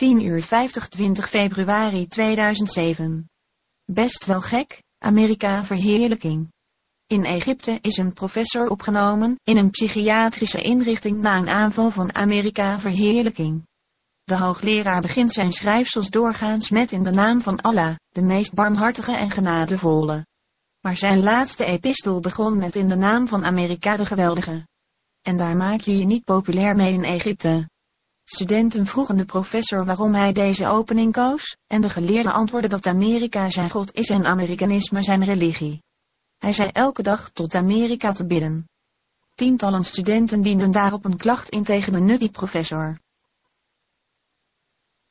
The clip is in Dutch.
10 uur 50 20 februari 2007. Best wel gek, Amerika verheerlijking. In Egypte is een professor opgenomen in een psychiatrische inrichting na een aanval van Amerika verheerlijking. De hoogleraar begint zijn schrijfsels doorgaans met in de naam van Allah, de meest barmhartige en genadevolle. Maar zijn laatste epistel begon met in de naam van Amerika de geweldige. En daar maak je je niet populair mee in Egypte. Studenten vroegen de professor waarom hij deze opening koos, en de geleerde antwoordde dat Amerika zijn God is en Amerikanisme zijn religie. Hij zei elke dag tot Amerika te bidden. Tientallen studenten dienden daarop een klacht in tegen de nutty professor.